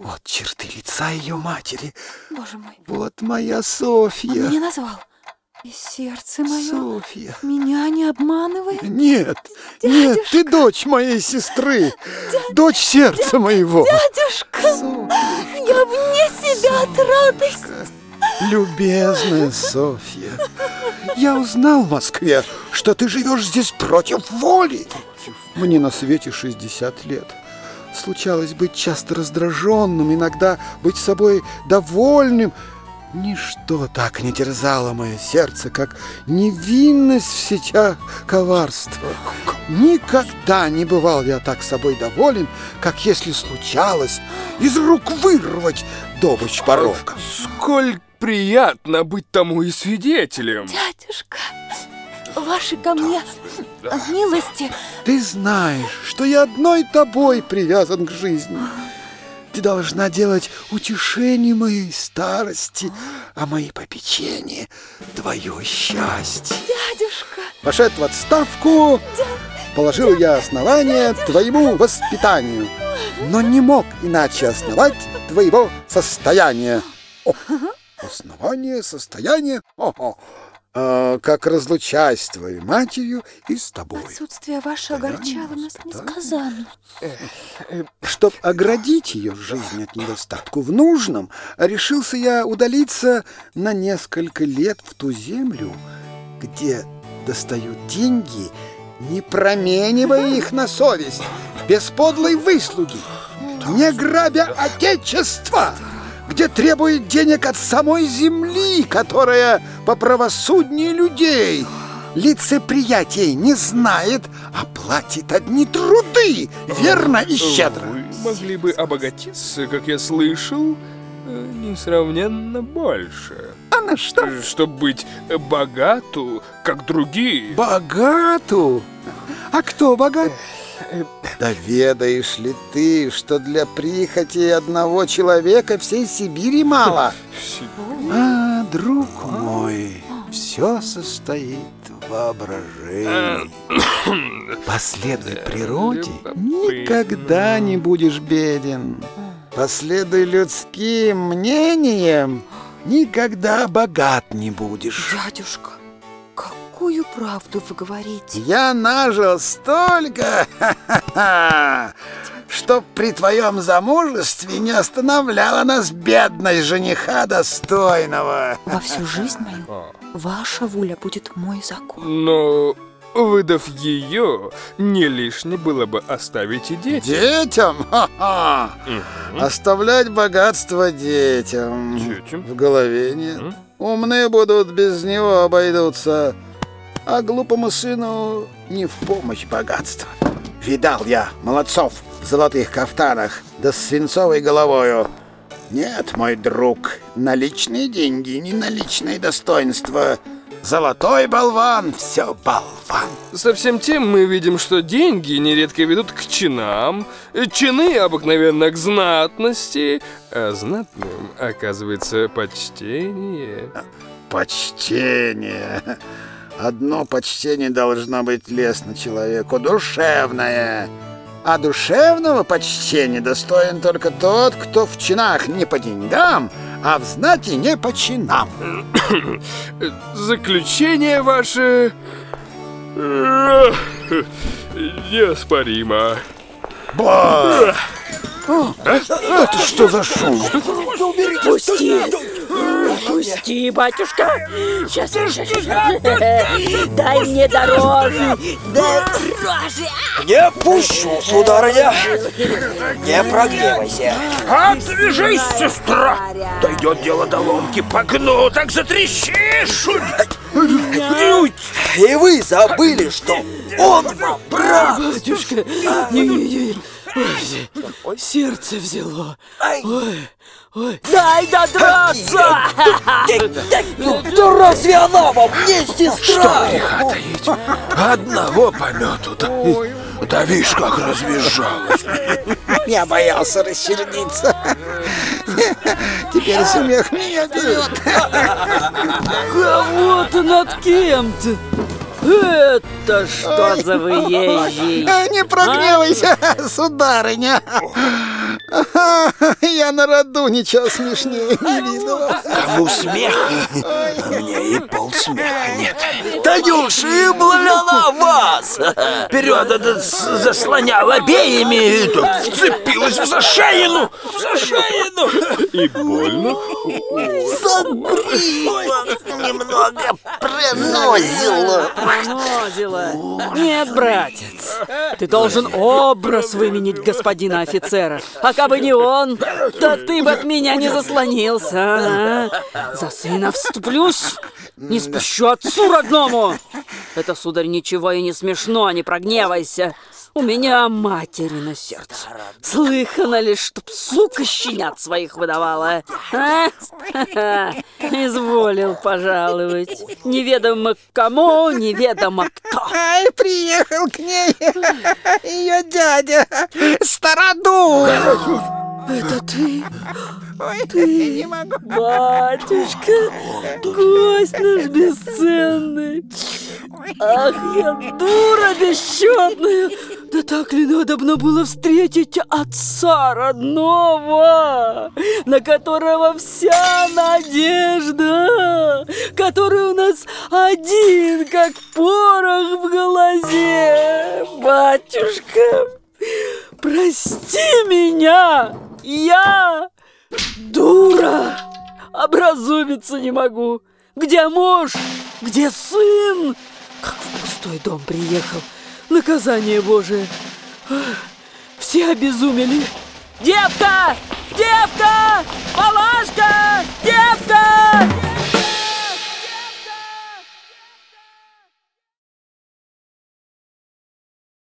Вот черты лица ее матери. Боже мой. Вот моя Он Софья. меня назвал. И сердце мое Софья. меня не обманывает. Нет, нет, ты дочь моей сестры. Дочь сердца моего. Дядюшка, Софья, я вне себя от радости. любезная Софья. Я узнал в Москве, что ты живешь здесь против воли. Мне на свете 60 лет. Случалось быть часто раздраженным, иногда быть собой довольным. Ничто так не терзало мое сердце, как невинность в сетях коварства. Никогда не бывал я так собой доволен, как если случалось из рук вырвать добычь порока. Сколь приятно быть тому и свидетелем. Дядюшка, ваши ко мне милости. Ты знаешь, что я одной тобой привязан к жизни. Ты должна делать утешение моей старости, а мои попечения — твое счастье. Дядюшка, Пошед в отставку, положил я основание твоему воспитанию, но не мог иначе основать твоего состояния. О, основание, состояние, о, а, как разлучаюсь с твоей матерью и с тобой. отсутствие ваше огорчало нас несказанно. Чтоб оградить ее жизнь от недостатку в нужном, решился я удалиться на несколько лет в ту землю, где достают деньги, не променивая их на совесть, без подлой выслуги, не грабя отечество, где требует денег от самой земли, которая по правосуднее людей. Лицеприятие не знает, а платит одни труды, верно и щедро. Вы могли бы обогатиться, как я слышал, э, несравненно больше. А на что? Чтобы быть богату, как другие. Богату? А кто богат? Да ведаешь ли ты, что для прихоти одного человека всей Сибири мало? А, друг мой, все состоит в воображении. Последуй природе, никогда не будешь беден. Последуй людским мнениям, никогда богат не будешь. Дядюшка, какую правду вы говорите? Я нажил столько, ха-ха-ха, что при твоем замужестве не останавливала нас бедность жениха достойного. Во всю жизнь мою ваша воля будет мой закон. Но, выдав ее, не лишне было бы оставить и детям. Детям? Ха-ха. Оставлять богатство детям. Детям? В голове нет. М? Умные будут, без него обойдутся. А глупому сыну не в помощь богатство. Видал я молодцов в золотых кафтанах, да с свинцовой головою. Нет, мой друг, наличные деньги, не наличные достоинства. Золотой болван, все болван. Со всем тем мы видим, что деньги нередко ведут к чинам, чины обыкновенно к знатности, а знатным оказывается почтение. Почтение. Одно почтение должно быть лестно человеку, душевное. А душевного почтения достоин только тот, кто в чинах не по деньгам, а в знати не по чинам. Заключение ваше э, неоспоримо. Ба! Это что за шум? Пусти! Пусти, батюшка! Сейчас, сейчас, сейчас. Дай мне дороже! Дороже! Не пущу, сударыня. Не прогневайся. Отвяжись, сестра! Дойдет дело до ломки, погну, так затрещишь! И вы забыли, что он вам брат. Батюшка! Не-не-не! Ой, сердце взяло! Ой! Дай додраться! Да разве она вам не сестра? Греха таить. Одного помету, да, да видишь, как разбежалась. Я боялся рассердиться. Теперь смех меня берет. Кого-то над кем-то! Это что за выезжий? Не прогневайся, сударыня. Я на роду ничего смешнее не видывал. Кому смех? Мне и полсмеха нет. Танюша, блина вас! Вперед заслонял обеими, и тут вцепилась в зашеину! В зашеину! И больно? Немного пронозило. Пронозила. Нет, братец, ты должен образ выменить господина офицера. А кабы не он, то ты бы от меня не заслонился. а? За сына вступлюсь, не спущу отцу родному. Это, сударь, ничего и не смешно, не прогневайся. У меня матери на сердце. Слыхано ли, чтоб сука щенят своих выдавала? А? Изволил пожаловать. Неведомо кому, неведомо кто. Ай, приехал к ней ее дядя, Стародур. Это ты, Ой, не могу. батюшка, гость наш бесценный. Ах, я дура бесчетная! Да так ли надобно было встретить отца родного, на которого вся надежда, который у нас один, как порох в глазе. Батюшка, прости меня, я дура, образумиться не могу. Где муж? Где сын? Как в пустой дом приехал. Наказание Божие. Все обезумели. Девка! Девка! Малашка! Девка!